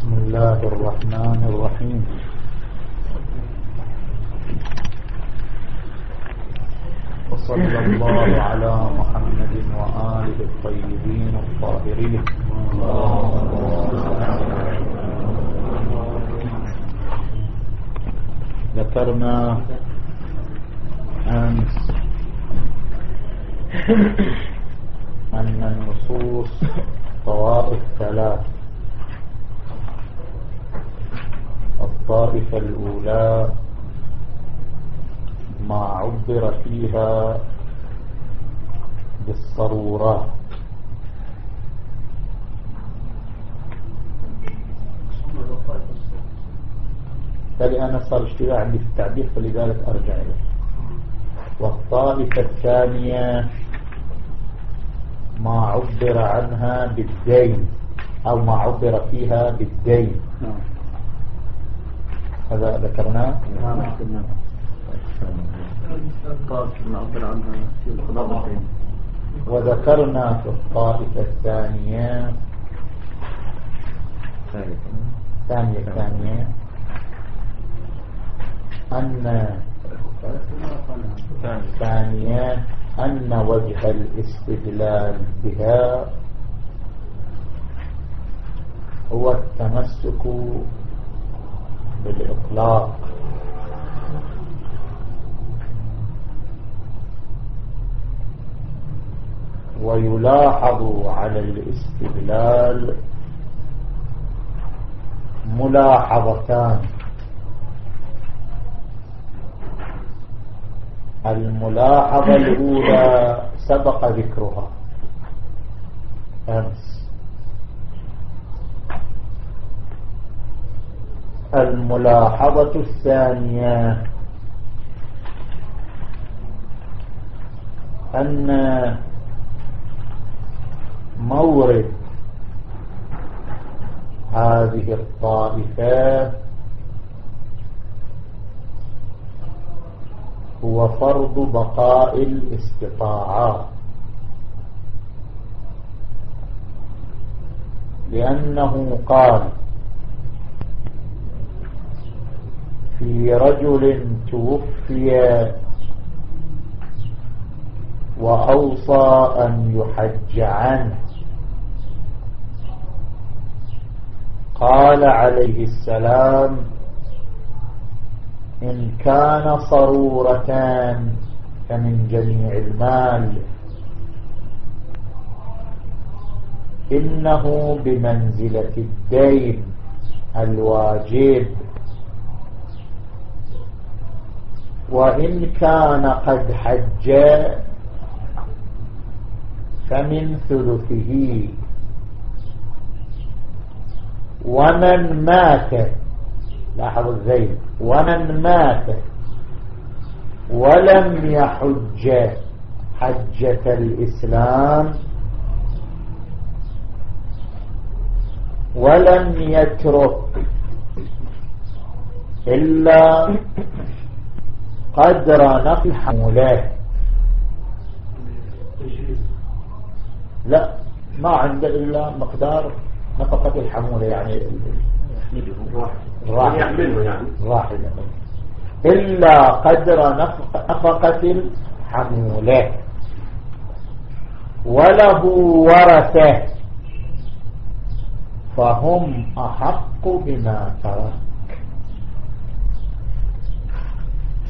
بسم الله الرحمن الرحيم. وصلى الله على محمد وآله الطيبين الطاهرين. ذكرنا أمس أن النصوص طوائف ثلاث الطائفة الأولى ما عبر فيها بالصرورات فلأنا صار اشتباه عندي في التعبير فلذلك أرجع إليه. والطائفة الثانية ما عبر عنها بالدين أو ما عبر فيها بالدين. نعم. هذا ذكرناه. نعم وذكرنا في الطائفة الثانية. الثانية الثانية أن الثانية أن وجه الاستدلال بها هو التمسك بالإطلاق. ويلاحظ على الاستدلال ملاحظتان. الملاحظة الأولى سبق ذكرها. أمس. الملاحظة الثانية أن مورد هذه الطائفة هو فرض بقاء الاستطاعات لأنه قال في رجل توفي وأوصى أن يحج عنه. قال عليه السلام إن كان صرورتان فمن جميع المال. إنه بمنزلة الدين الواجب. وإن كان قد حج فمن ثلثه. ومن مات لاحظوا الزين ومن مات ولم يحج حجة الإسلام ولم يترك إلا قدر نقل حمولات لا. ما عنده إلا مقدار نفقة الحمولة يعني يعني راحلة إلا قدر نفقة الحمولة. وله ورثة. فهم أحق بما ترك.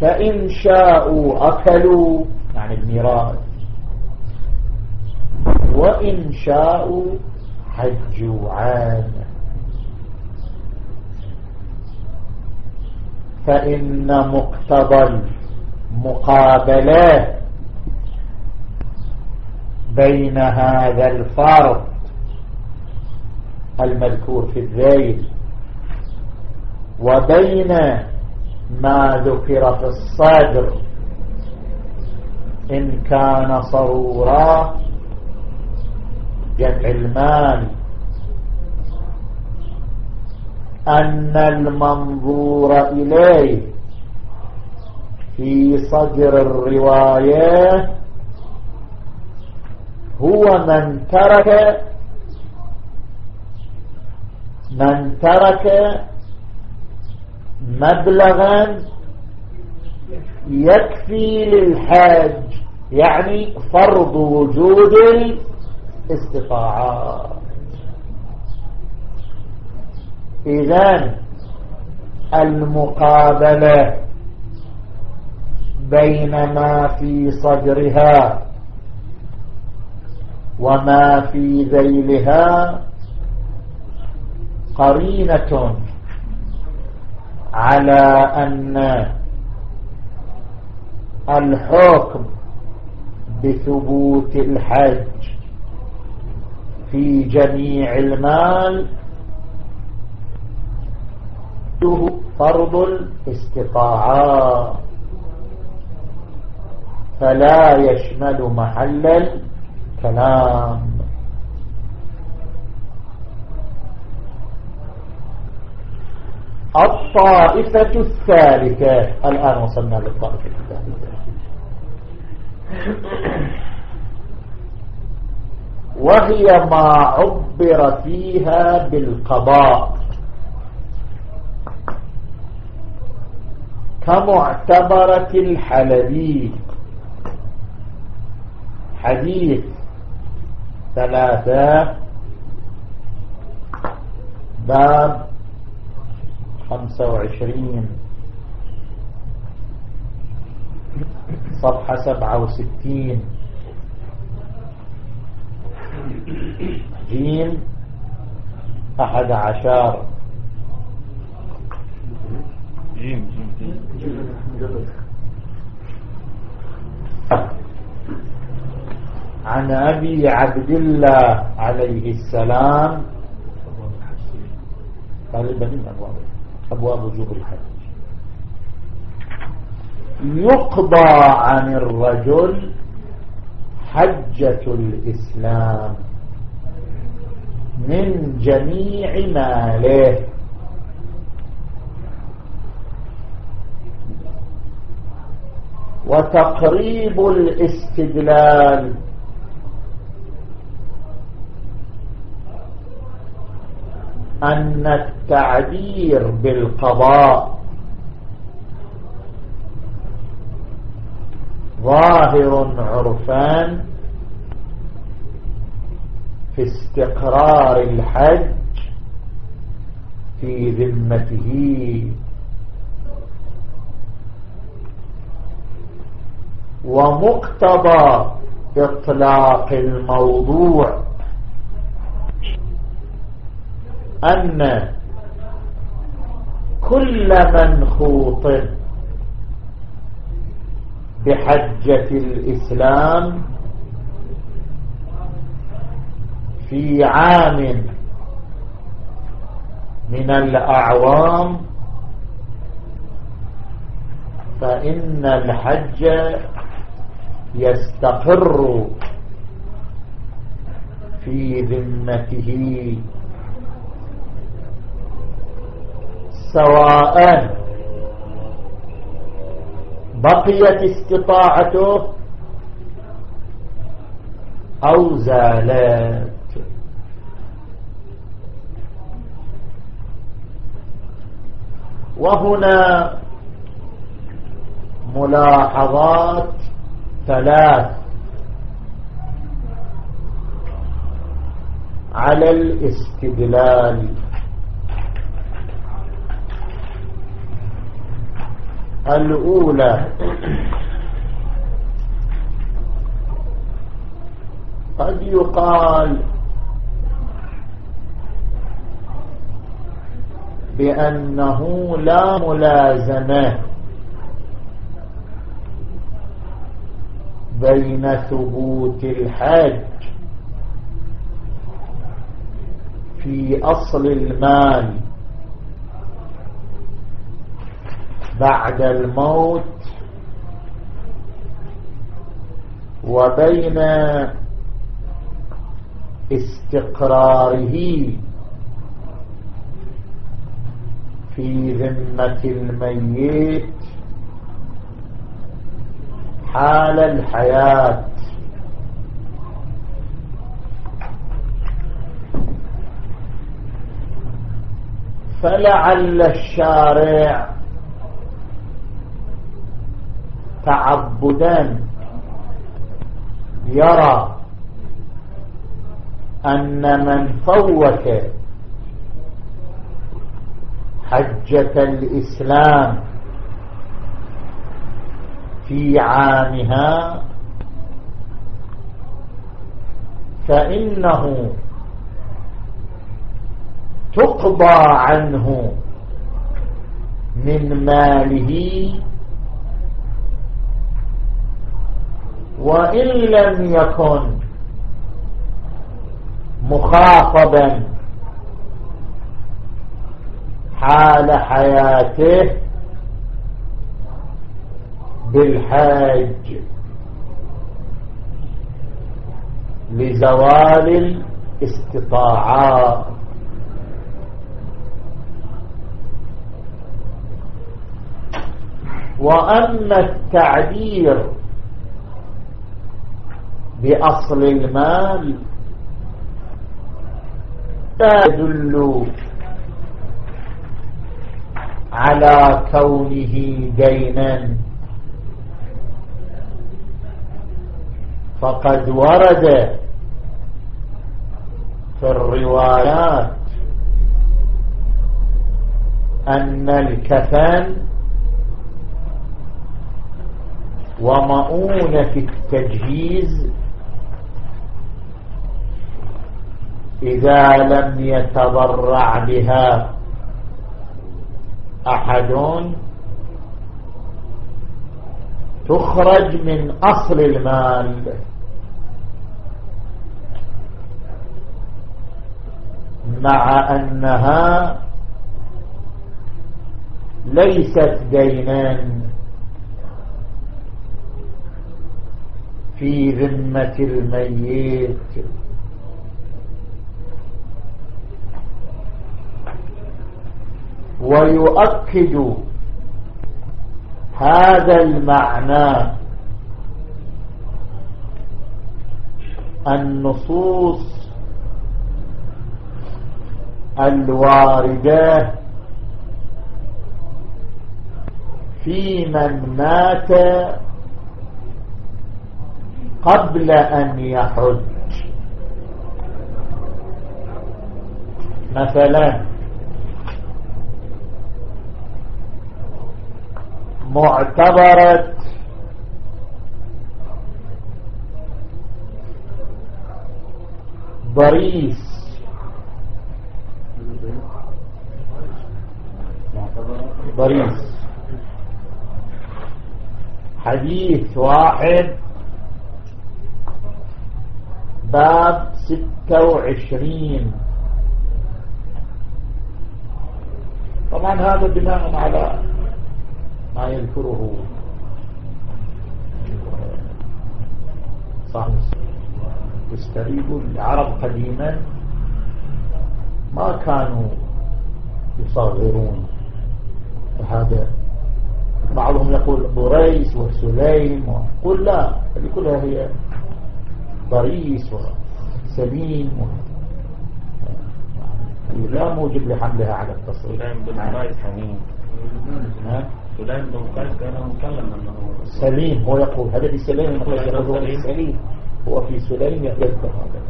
فإن شاءوا أكلوا. يعني الميراث. وإن شاءوا حجوا عنه فإن مقتضى المقابلة بين هذا الفرق المذكور في الذيل وبين ما ذكر في الصدر. إن كان صرورا جمع المال. أن المنظور إليه في صدر الرواية هو من ترك من ترك مبلغا يكفي للحاج يعني فرض وجود الاستطاعات. إذن المقابلة بين ما في صدرها وما في ذيلها قرينة على أن الحكم بثبوت الحج في جميع المال فرض الاستطاعة. فلا يشمل محل الكلام. الطائفة الثالثة الآن وصلنا للطائفة الثالثة وهي ما عبر فيها بالقضاء. كمعتبرة الحلبي. حديث ثلاثة. باب خمسة وعشرين. صفحة سبعة وستين. جيم أحد عشر. جيم عن أبي عبد الله عليه السلام. قال من أبواب. أبواب وجوب الحج. يقضى عن الرجل حجة الإسلام من جميع ماله. وتقريب الاستدلال أن التعبير بالقضاء ظاهر عرفان في استقرار الحج في ذمته. ومقتضى إطلاق الموضوع أن كل منخوط بحجة الإسلام في عام من الأعوام فإن الحج يستقر في ذمته سواء بقيت استطاعته أو زالت. وهنا ملاحظات ثلاث على الاستدلال. الأولى. قد يقال بأنه لا ملازمة بين ثبوت الحج في أصل المال. بعد الموت وبين استقراره في ذمة الميت حال الحياة. فلعل الشارع تعبدا يرى أن من فوت حجة الإسلام في عامها فإنه تقضى عنه من ماله وإن لم يكن مخاطبا حال حياته بالحاج لزوال الاستطاعات. وأما التعبير بأصل المال. يدل على كونه دينا. فقد ورد في الروايات أن الكفن ومؤونة التجهيز إذا لم يتضرع بها أحد تخرج من أصل المال. مع أنها ليست دينا في ذمة الميت. ويؤكد هذا المعنى النصوص الواردة في من مات قبل أن يحج. مثلا معتبرة ضريس. ضريس. حديث واحد. باب ستة وعشرين. طبعا هذا بناء على ما يذكره. صاحب يستريب العرب قديما. ما كانوا يصغرون. هذا بعضهم يقول بريس وسليم قل لا هذه كلها هي بريس وسليم و... لا موجب لحملها على التصريف فلان لو كان مكلم انه سليم هو يقول هذا بسلام يقول هذا سليم. هو في سليم يذكر هذا.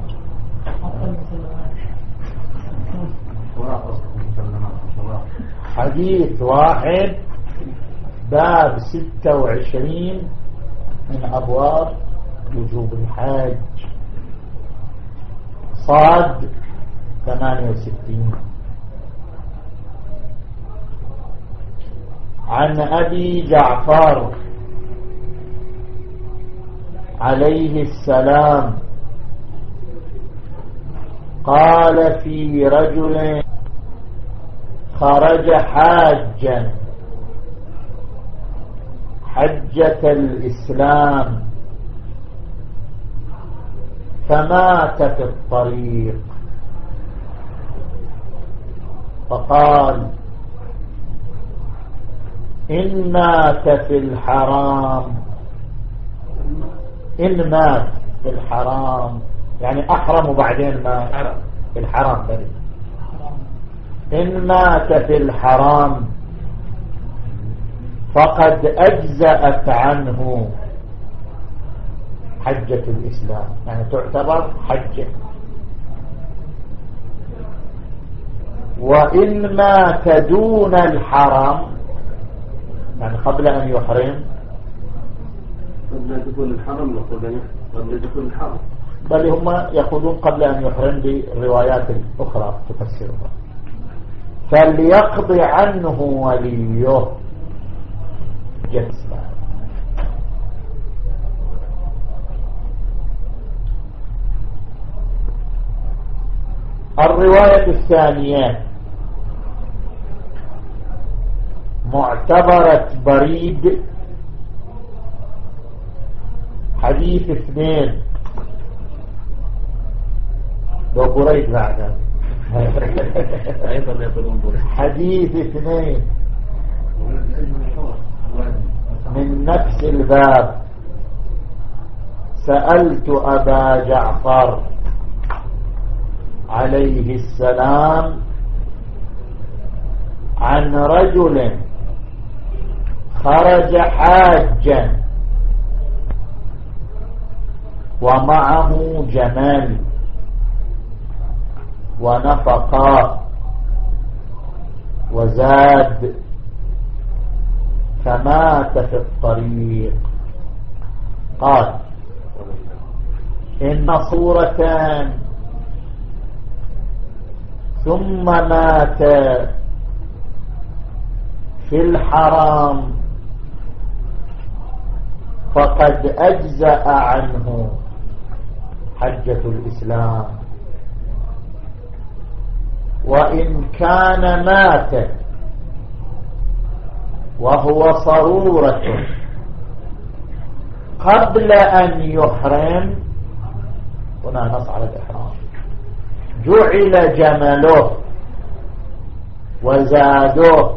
حديث واحد باب 26 من أبواب وجوب الحاج. صاد 68 عن أبي جعفر عليه السلام قال في رجل خرج حاجا حجة الإسلام فمات في الطريق فقال إن مات في الحرام. إن مات في الحرام. يعني أحرم وبعدين ما في الحرام بني إن مات في الحرام فقد أجزأت عنه حجة الإسلام. يعني تعتبر حجة وإن مات دون الحرم يعني قبل أن يحرم؟ قبل دخول الحرم قبل دخول الحرم. بل هم يقولون قبل أن يحرم بروايات أخرى تفسرها. فليقضي عنه وليه. جسما الرواية الثانية. معتبرة بريد. حديث اثنين. لو بريد بعد. أيضا يقولون بريد. حديث اثنين. من نفس الباب. سألت أبا جعفر عليه السلام عن رجل خرج حاجا. ومعه جمال. ونفقا. وزاد. فمات في الطريق. قال إن صورتان. ثم مات في الحرام. فقد أجزأ عنه حجة الإسلام. وإن كان مات وهو صرورة قبل أن يحرم هنا نص على الإحرام جعل جمله وزاده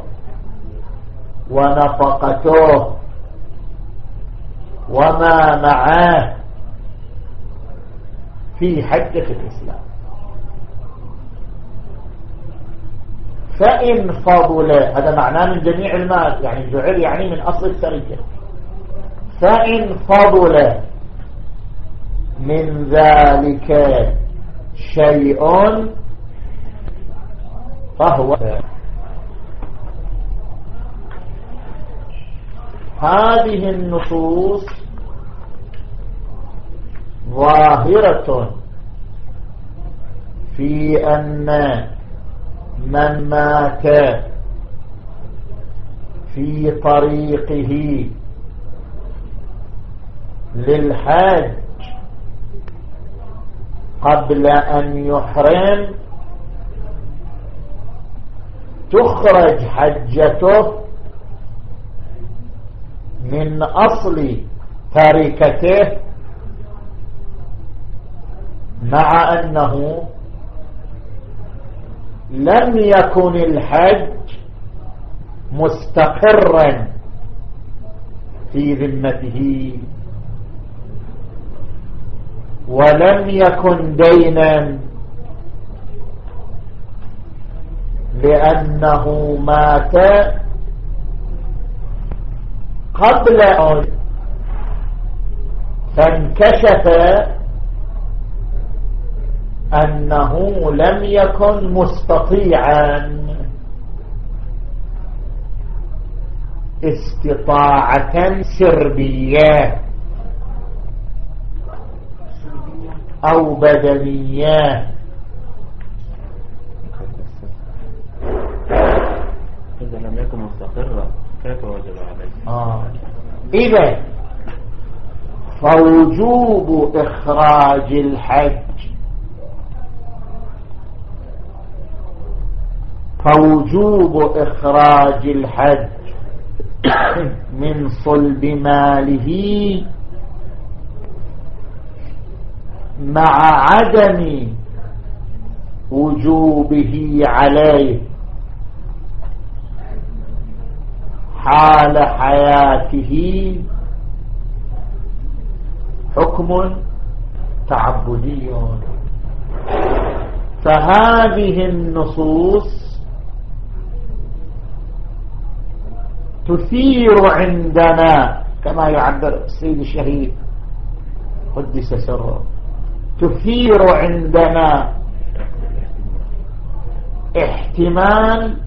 ونفقته وما معاه في حجة الإسلام. فإن فضل هذا معناه من جميع المال يعني جعل يعني من أصل السرية فإن فضل من ذلك شيء فهو هذه النصوص ظاهرة في أن من مات في طريقه للحج قبل أن يحرم تخرج حجته من أصل تركته مع أنه لم يكن الحج مستقرا في ذمته ولم يكن دينا لأنه مات قبل فانكشف أنه لم يكن مستطيعا استطاعة سربية أو بدنية إذا لم يكن عليه آه. إذا فوجوب إخراج الحج فوجوب إخراج الحج من صلب ماله مع عدم وجوبه عليه حال حياته. حكم تعبدي. فهذه النصوص تثير عندنا كما يعبر السيد الشهيد قدس سره. تثير عندنا احتمال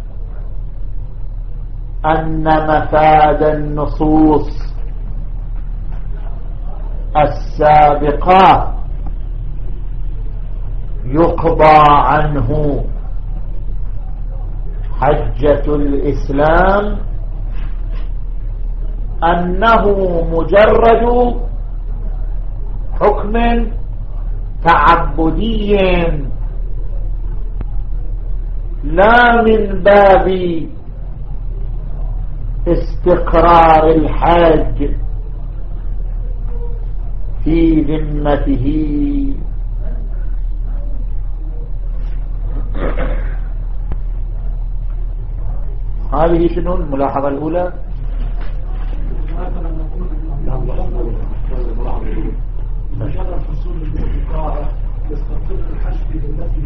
أن مفاد النصوص السابقة يقضى عنه حجة الإسلام أنه مجرد حكم تعبدي لا من باب استقرار الحاج في ذمته. هذه شنو الملاحظة الأولى؟ مجرد حصول البقاء يستقر الحج في ذمته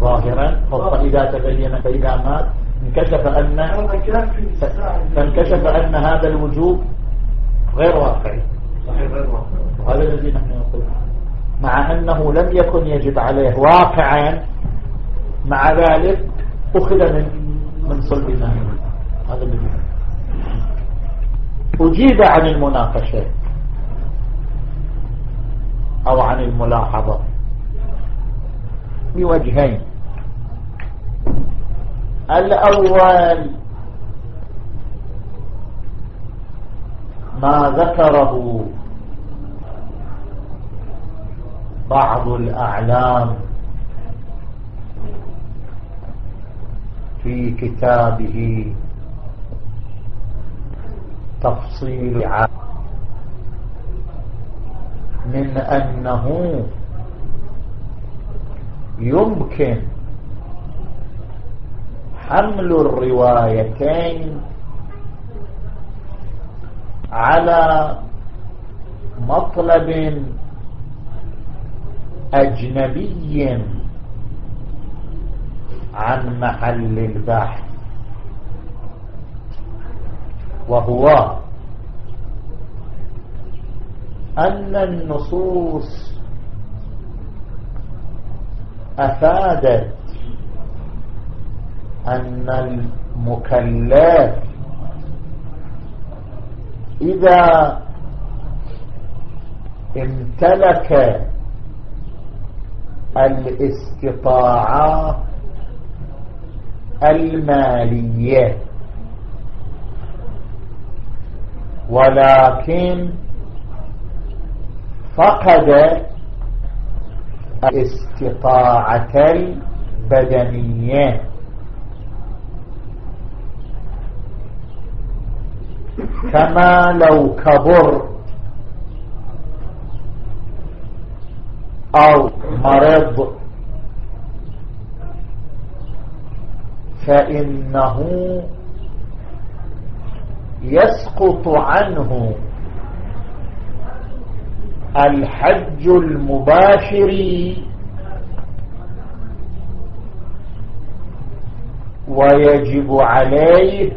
ظاهرا ظاهرا فإذا تبين فإذا مات انكشف أن فانكشف أن هذا الوجوب غير واقعي. صحيح غير واقعي وهذا الذي نحن نقول. مع أنه لم يكن يجب عليه واقعا مع ذلك أخذ من من صلب هذا الذي أجيب عن المناقشة. أو عن الملاحظة. بوجهين. الأول. ما ذكره بعض الأعلام في كتابه تفصيل من أنه يمكن حمل الروايتين على مطلب أجنبي عن محل البحث وهو أن النصوص أفادت أن المكلف إذا امتلك الاستطاعة المالية ولكن فقد الاستطاعة البدنية. كما لو كبر أو مرض فإنه يسقط عنه الحج المباشر ويجب عليه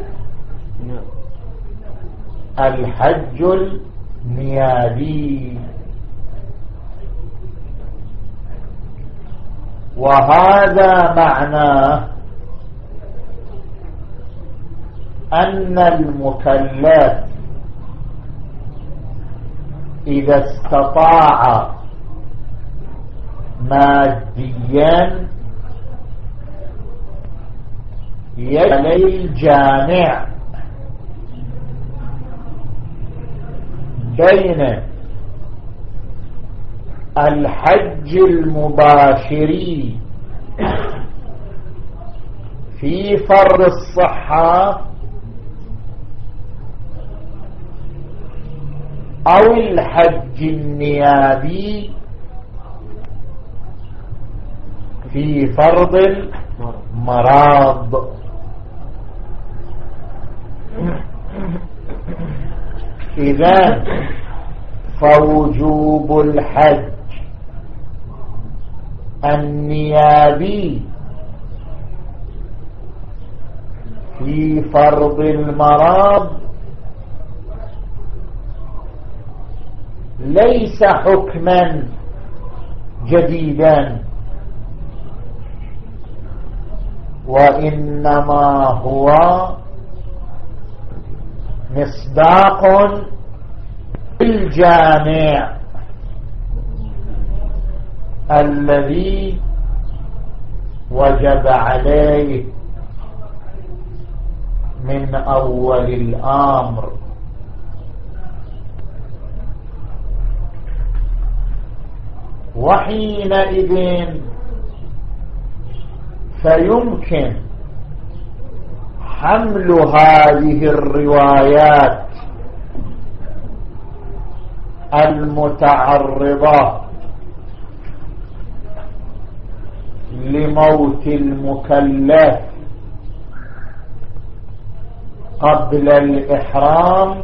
الحج النيابي وهذا معناه أن المكلف إذا استطاع ماديا يلي الجامع بين الحج المباشري في فر الصحة أو الحج النيابي في فرض المرض. إذا فوجوب الحج النيابي في فرض المرض ليس حكما جديدا وإنما هو مصداق الجامع الذي وجب عليه من أول الأمر. وحينئذ فيمكن حمل هذه الروايات المتعرضة لموت المكلف قبل الإحرام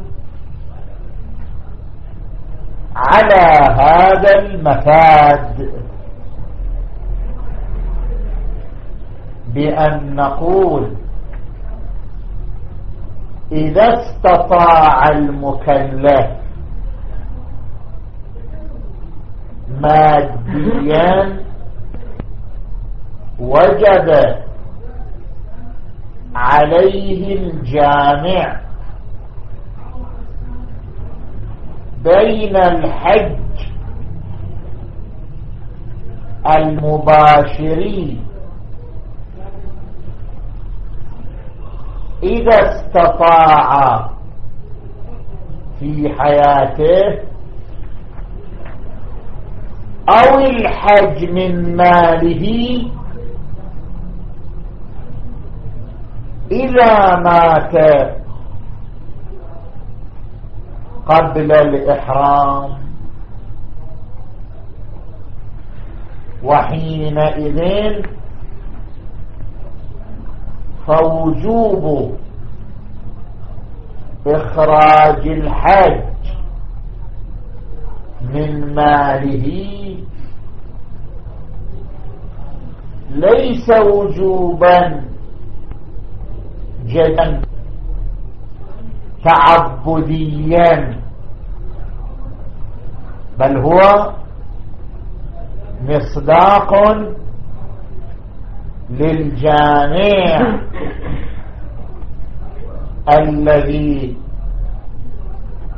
على هذا المفاد بأن نقول إذا استطاع المكلف ماديا وجب عليه الجامع بين الحج المباشر إذا استطاع في حياته أو الحج من ماله إذا مات قبل الإحرام وحينئذ فوجوب إخراج الحج من ماله. ليس وجوبا جدا تعبديا بل هو مصداق للجامع الذي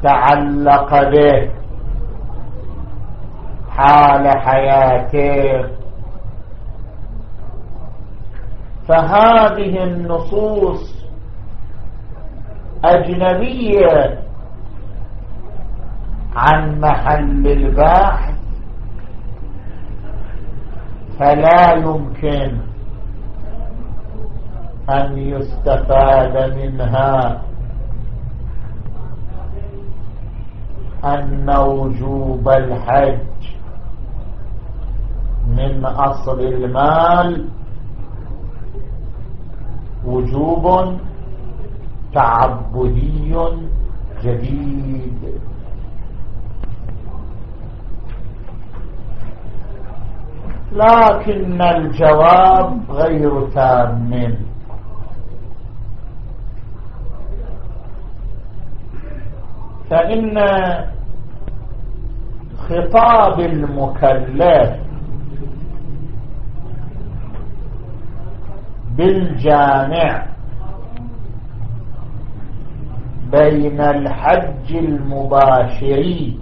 تعلق به حال حياته. فهذه النصوص أجنبية عن محل البحث فلا يمكن أن يستفاد منها. أن وجوب الحج من أصل المال وجوب تعبدي جديد. لكن الجواب غير تام. فإن خطاب المكلف بالجامع بين الحج المباشر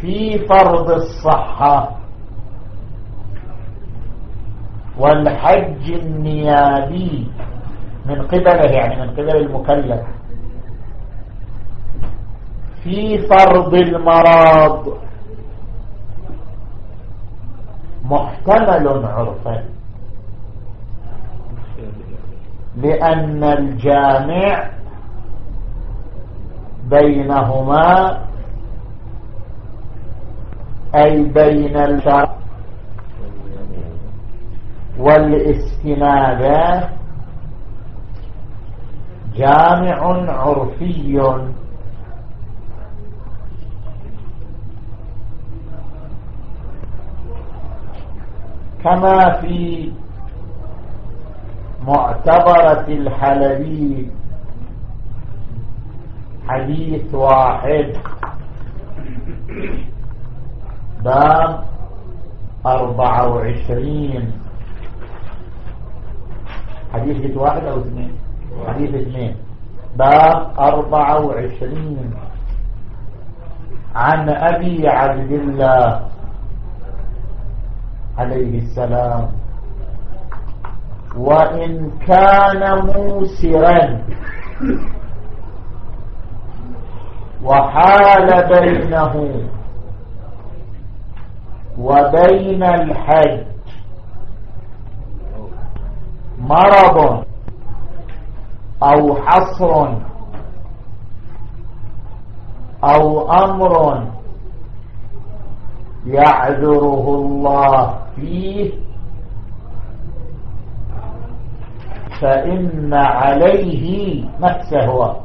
في فرض الصحة والحج النيابي من قبله يعني من قبل المكلف. في فرض المرض. محتمل عرفا. لأن الجامع بينهما أي بين الشرع والإستنادة جامع عرفي. كما في معتبرة الحلبي. حديث واحد. باب أربعة وعشرين. حديث واحد أو اثنين؟ حديث اثنين. باب أربعة وعشرين. عن أبي عبد الله عليه السلام. وإن كان موسرا وحال بينه وبين الحج مرض. أو حصر أو أمر يعذره الله فيه فإن عليه نفسه هو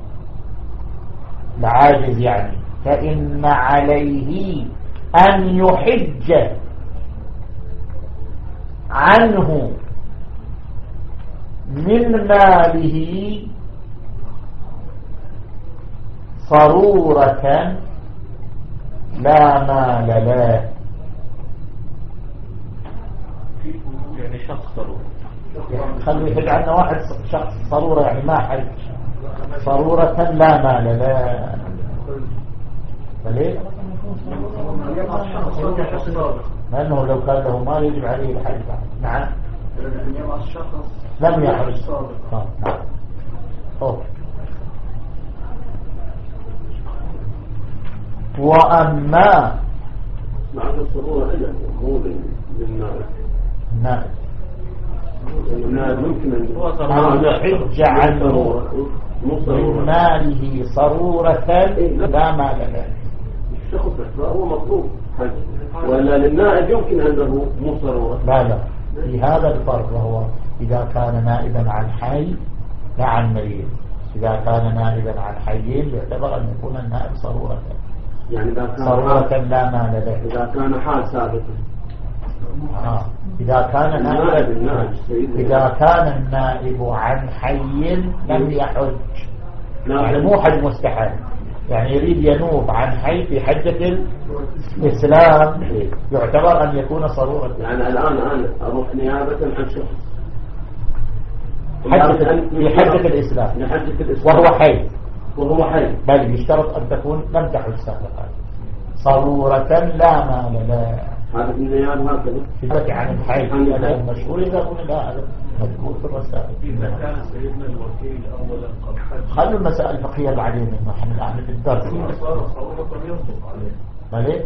العاجز يعني فإن عليه أن يحج عنه من ماله صرورة لا مال له. يعني شخص ضروري يعني خلوا يحج عنا واحد شخص صرورة يعني ما حج صرورة لا مال له. فليه؟ لأنه لو كان له مال يجب عليه الحج نعم. لم نعم أوه. وأما مع الصورة إلا مو للنائب نعم النائب يمكن أن يحج عنه. من ماله صرورة لا مال له. الشخص هو مطلوب حج. ولا للنائب يمكن أنه مو صرورة لا لا. في هذا الفرق وهو إذا كان نائبا عن حي لا عن ميت. إذا كان نائبا عن حيين يعتبر أن يكون النائب صرورة. يعني إذا كان صرورة لا مال له. إذا كان حال ثابت. آه. إذا كان النائب نائب إذا كان النائب عن حي لم يحج. يعني مو حج مستحيل. يعني يريد ينوب عن حي في حجة الإسلام. يعتبر أن يكون صرورة يعني الآن أنا أروح نيابة عن شخص. في حجة الإسلام. وهو حي. وهو حي. بل يشترط أن تكون لم تحج سابقا. صرورة لا مال لا هذا في النيابة هكذا عن الحي. المشهور إذا قلنا. لا هذا مذكور في الرسائل. إذا كان سيدنا الوكيل أولا قد حج خلوا المسائل الفقهية بعدين نحن في الدرس. صار صعوبة ينطق عليه. مالي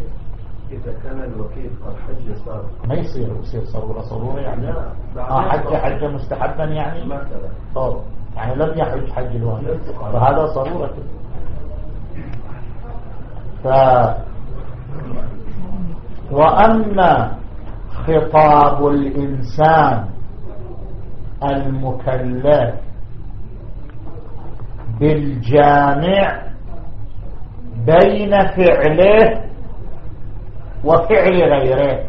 إذا كان الوكيل قد حج سابقا ما يصير يصير صرورة صرورة يعني. لا، آه حج. حج مستحبا يعني؟ مثلا. طب يعني لم يحج حج الواجب على فهذا صرورة. ف وأما خطاب الإنسان المكلف بالجامع بين فعله وفعل غيره.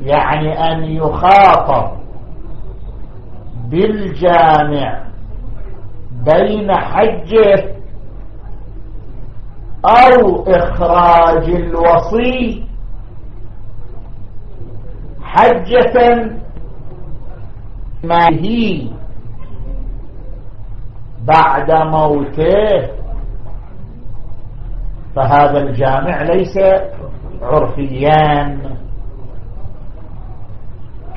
يعني أن يخاطب بالجامع بين حجه أو إخراج الوصي حجة ما هي بعد موته. فهذا الجامع ليس عرفيان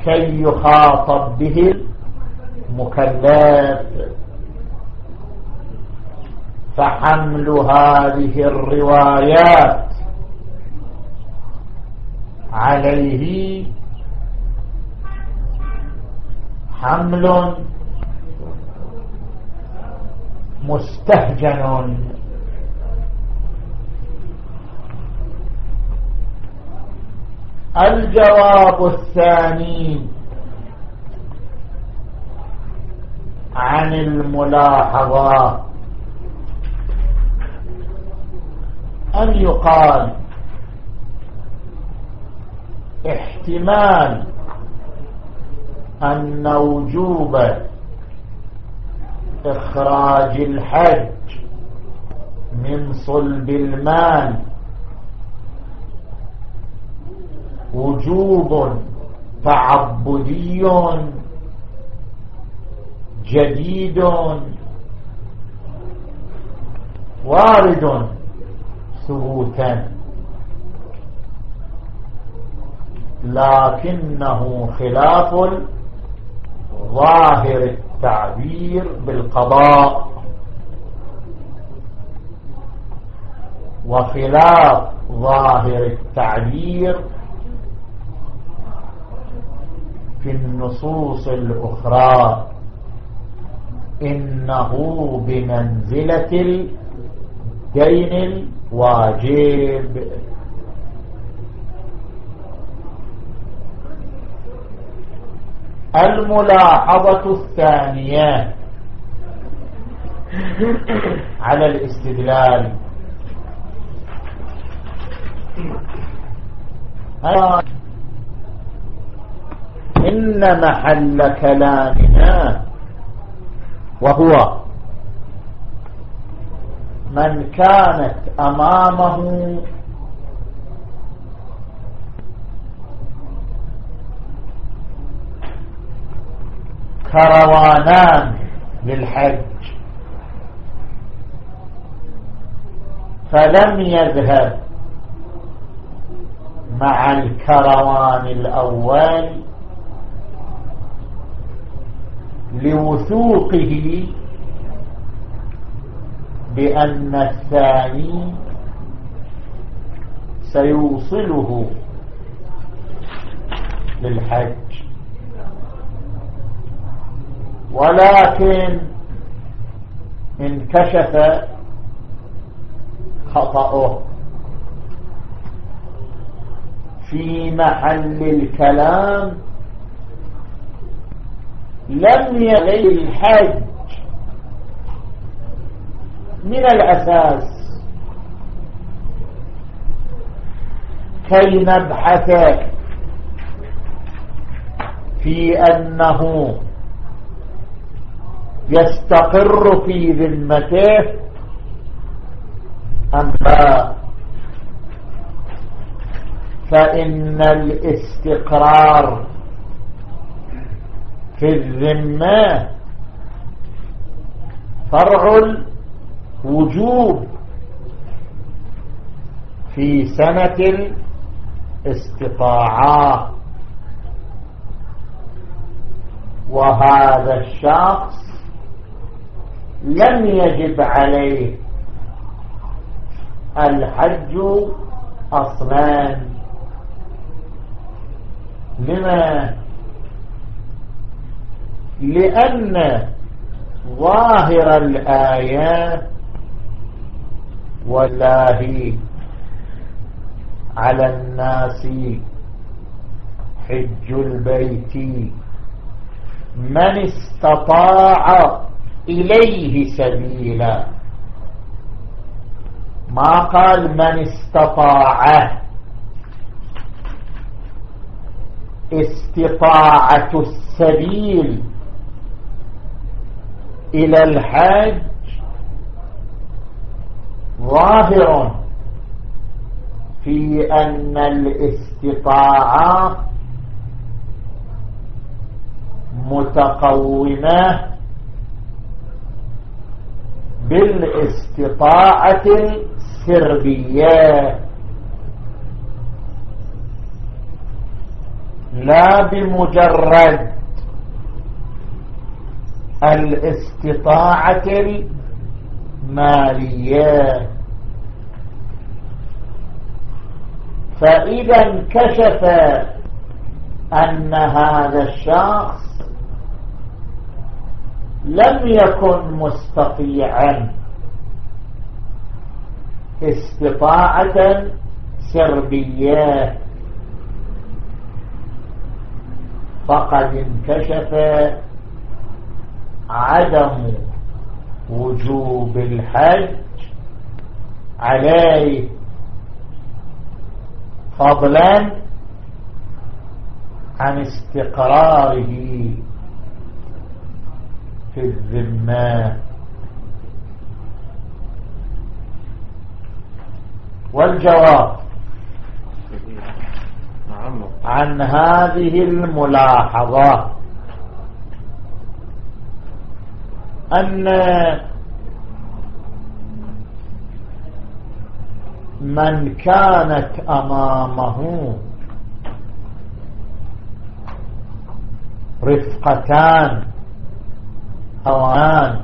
كي يخاطب به المكلف. فحمل هذه الروايات عليه حمل مستهجن. الجواب الثاني عن الملاحظات أن يقال احتمال أن وجوب إخراج الحج من صلب المال وجوب تعبدي جديد وارد ثبوتا. لكنه خلاف ظاهر التعبير بالقضاء. وخلاف ظاهر التعبير في النصوص الأخرى. إنه بمنزلة الدين الواجب. الملاحظة الثانية. على الاستدلال. إن محل كلامنا وهو من كانت أمامه كروانان للحج. فلم يذهب مع الكروان الأول لوثوقه بأن الثاني سيوصله للحج. ولكن انكشف خطأه في محل الكلام لم يغي الحج من الأساس كي نبحث في أنه يستقر في ذمته أم لا؟ فإن الاستقرار في الذمة فرع الوجوب في سنة الاستطاعة. وهذا الشخص لم يجب عليه الحج أصلا لما؟ لأن ظاهر الآيات والله على الناس حج البيت. من استطاع إليه سبيلا. ما قال من استطاع. استطاعة السبيل إلى الحج ظاهر في أن الاستطاعة متقومة بالاستطاعة السربية. لا بمجرد الاستطاعة المالية. فإذا انكشف أن هذا الشخص لم يكن مستطيعا. استطاعة سربية. فقد انكشف عدم وجوب الحج عليه عن استقراره. في الذمة والجواب عن هذه الملاحظة أن من كانت أمامه رفقتان هوان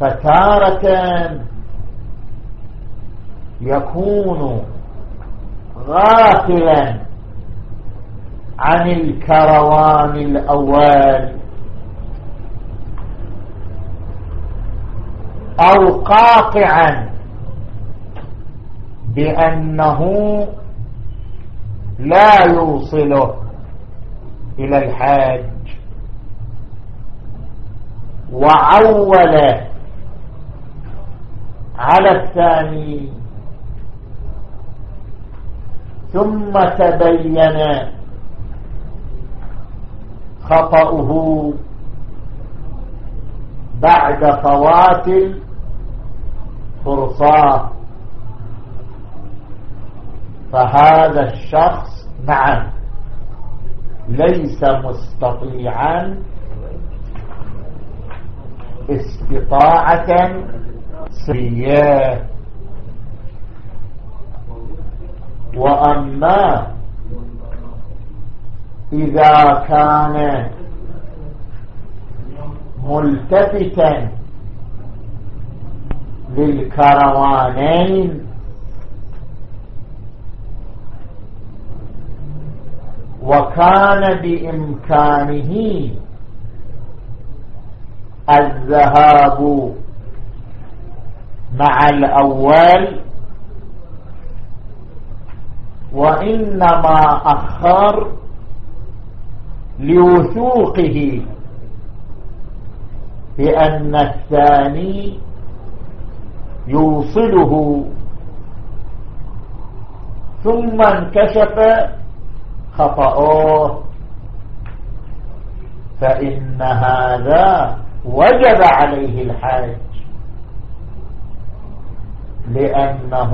فتارة يكون غافلا عن الكروان الأول. أو قاطعا بأنه لا يوصله إلى الحاج. وعول على الثاني. ثم تبين خطأه بعد فوات الفرصة فهذا الشخص نعم ليس مستطيعا استطاعة سرية وأما إذا كان ملتفتا للكروانين وكان بإمكانه الذهاب مع الأول وإنما أخر لوثوقه بأن الثاني يوصله. ثم انكشف خطأه فإن هذا وجب عليه الحاج لأنه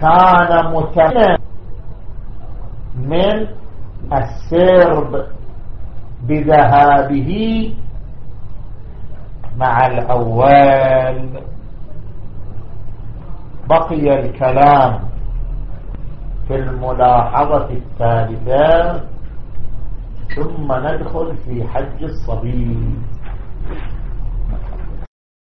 كان متمنا من السرب بذهابه مع الأول. بقي الكلام في الملاحظة الثالثة. ثم ندخل في حج الصبي.